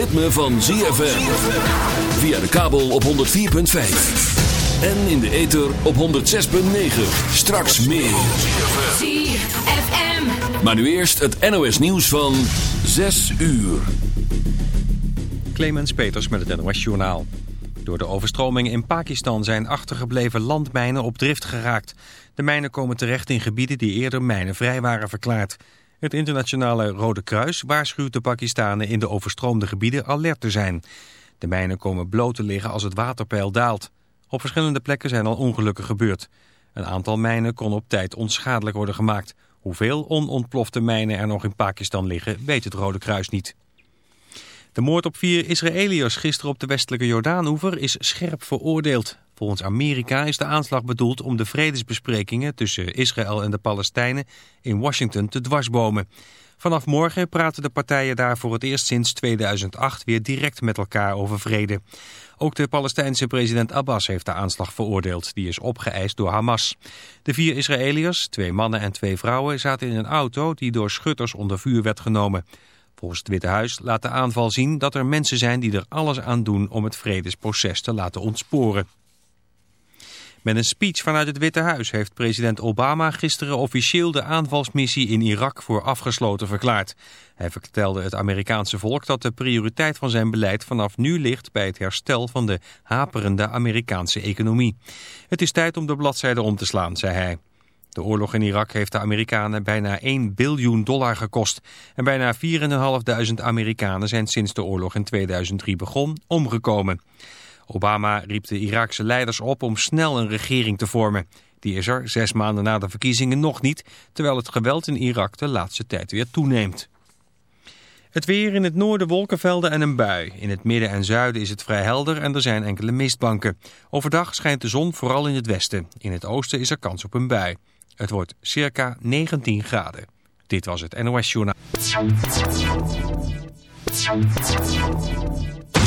ritme van ZFM. Via de kabel op 104.5. En in de ether op 106.9. Straks meer. ZFM. Maar nu eerst het NOS nieuws van 6 uur. Clemens Peters met het NOS Journaal. Door de overstroming in Pakistan zijn achtergebleven landmijnen op drift geraakt. De mijnen komen terecht in gebieden die eerder mijnenvrij waren verklaard. Het internationale Rode Kruis waarschuwt de Pakistanen in de overstroomde gebieden alert te zijn. De mijnen komen bloot te liggen als het waterpeil daalt. Op verschillende plekken zijn al ongelukken gebeurd. Een aantal mijnen kon op tijd onschadelijk worden gemaakt. Hoeveel onontplofte mijnen er nog in Pakistan liggen, weet het Rode Kruis niet. De moord op vier Israëliërs gisteren op de westelijke Jordaanoever is scherp veroordeeld. Volgens Amerika is de aanslag bedoeld om de vredesbesprekingen tussen Israël en de Palestijnen in Washington te dwarsbomen. Vanaf morgen praten de partijen daar voor het eerst sinds 2008 weer direct met elkaar over vrede. Ook de Palestijnse president Abbas heeft de aanslag veroordeeld. Die is opgeëist door Hamas. De vier Israëliërs, twee mannen en twee vrouwen, zaten in een auto die door schutters onder vuur werd genomen. Volgens het Witte Huis laat de aanval zien dat er mensen zijn die er alles aan doen om het vredesproces te laten ontsporen. Met een speech vanuit het Witte Huis heeft president Obama gisteren officieel de aanvalsmissie in Irak voor afgesloten verklaard. Hij vertelde het Amerikaanse volk dat de prioriteit van zijn beleid vanaf nu ligt bij het herstel van de haperende Amerikaanse economie. Het is tijd om de bladzijde om te slaan, zei hij. De oorlog in Irak heeft de Amerikanen bijna 1 biljoen dollar gekost. En bijna 4.500 Amerikanen zijn sinds de oorlog in 2003 begon omgekomen. Obama riep de Iraakse leiders op om snel een regering te vormen. Die is er zes maanden na de verkiezingen nog niet, terwijl het geweld in Irak de laatste tijd weer toeneemt. Het weer in het noorden wolkenvelden en een bui. In het midden en zuiden is het vrij helder en er zijn enkele mistbanken. Overdag schijnt de zon vooral in het westen. In het oosten is er kans op een bui. Het wordt circa 19 graden. Dit was het NOS Journaal.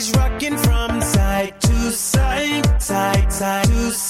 always rocking from side to side, side, side to side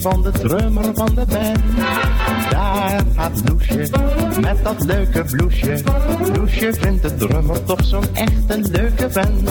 Van de drummer van de band. Daar gaat Loesje met dat leuke bloesje. Loesje vindt de drummer toch zo'n echte leuke band.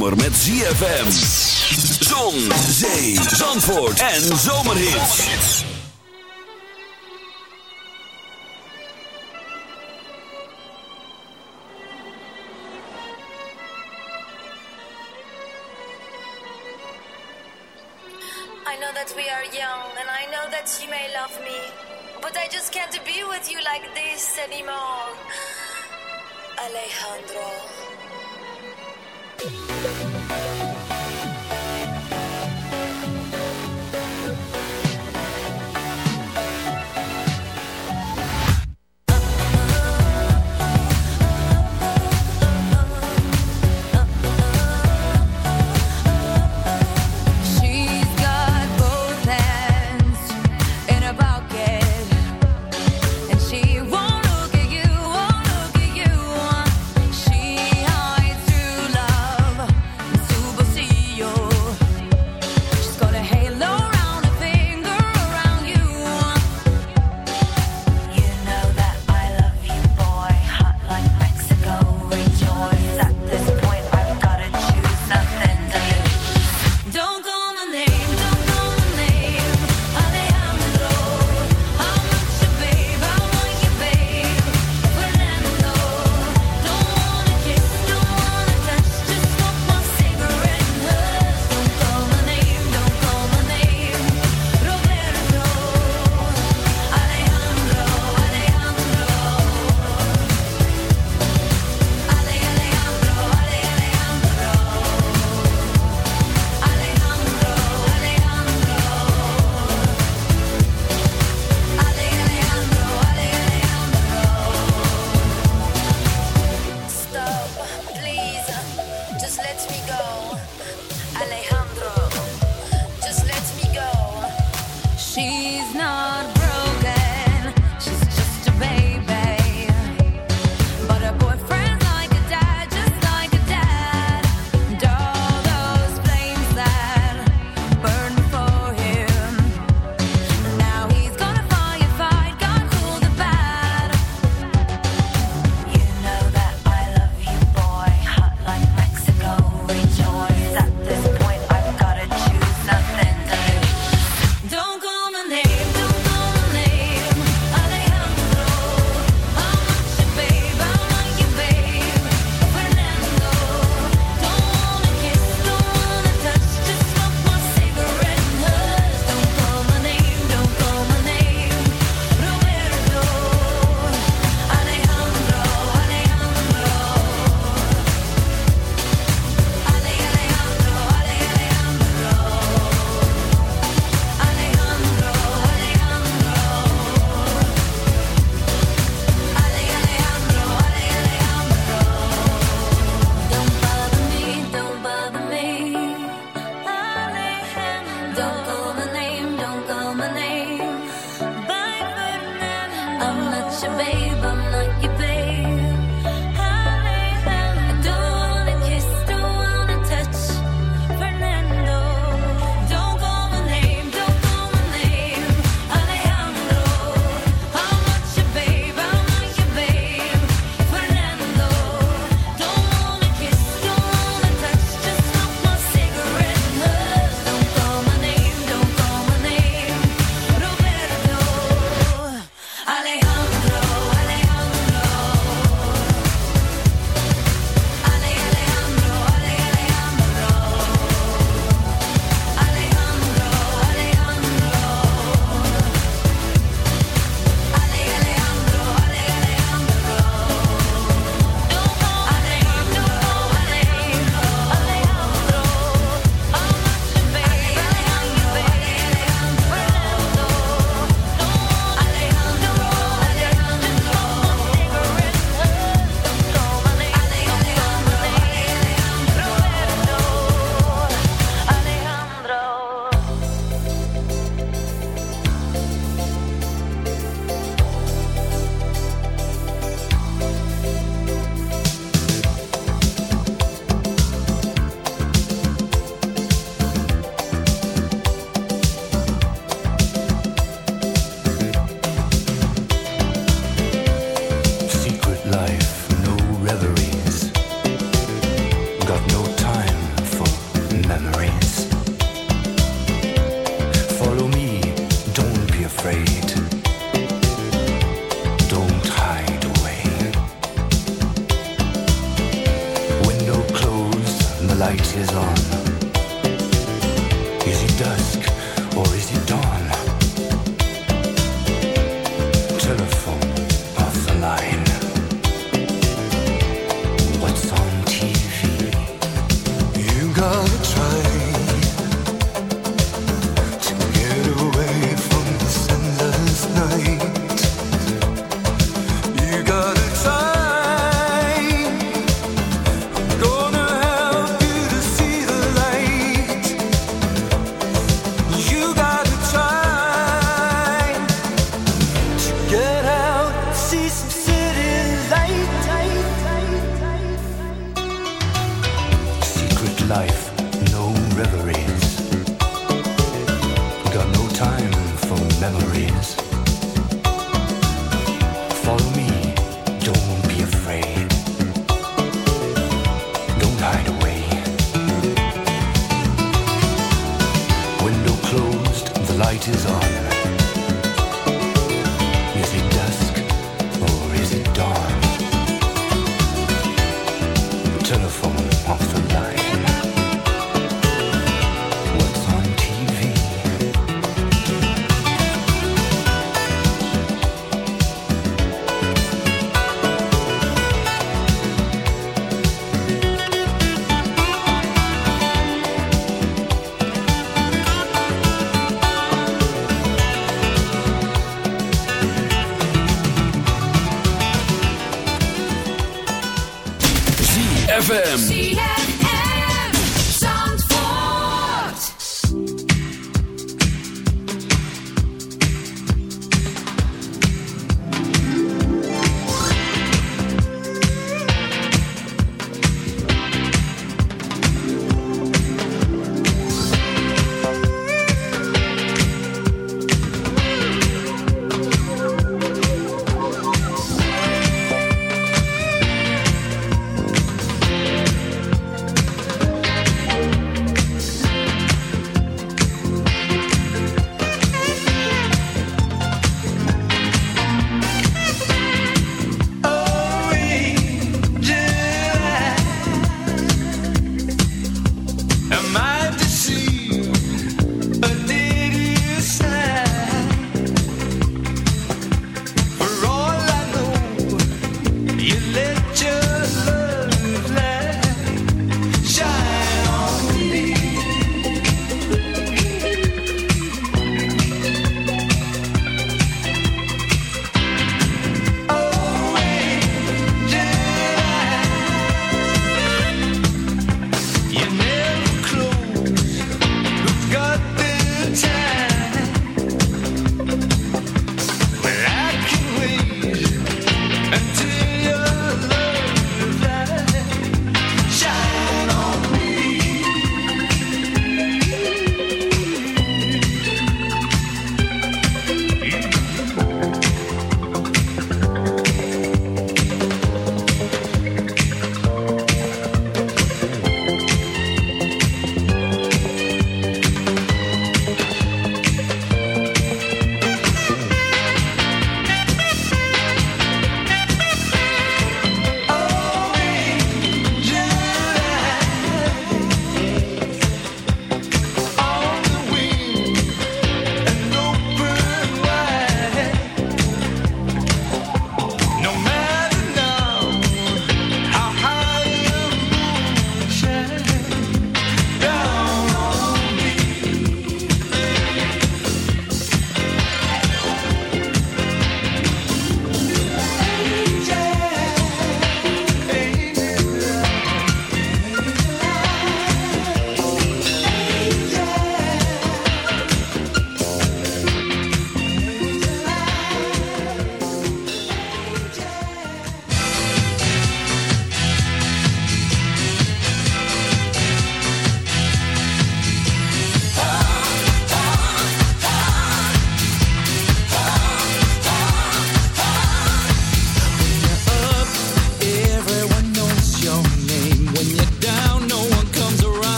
zomer met ZFM. Zon, zee, zandvoort en zomerhits. I know that we are young and I know that you may love me. But I just can't be with you like this anymore.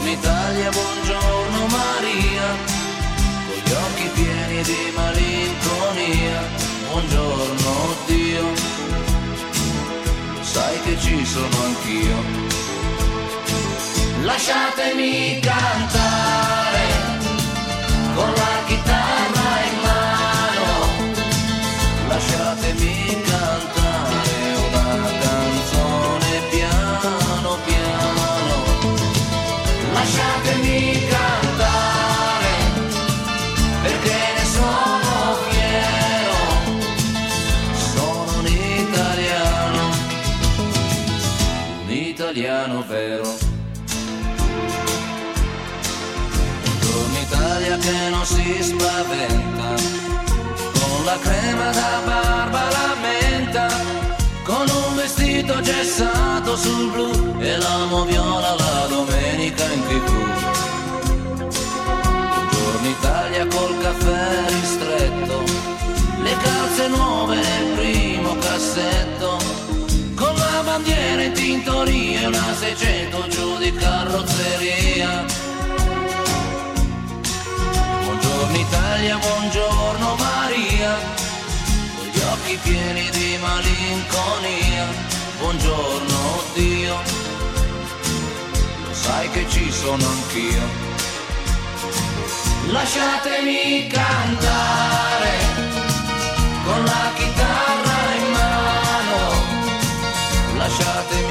Buongiorno Italia, buongiorno Maria, con gli occhi pieni di malinconia. Buongiorno Dio, sai che ci sono anch'io. Lasciatemi cantare con la viola la domenica in tv. Buongiorno Italia col caffè ristretto, le calze nuove nel primo cassetto, con la bandiera in tintoria e una 600 giù di carrozzeria. Buongiorno Italia, buongiorno Maria, con gli occhi pieni di malinconia. Buongiorno Dio, sai che ci sono anch'io. Lasciatemi cantare con la chitarra in mano, lasciatemi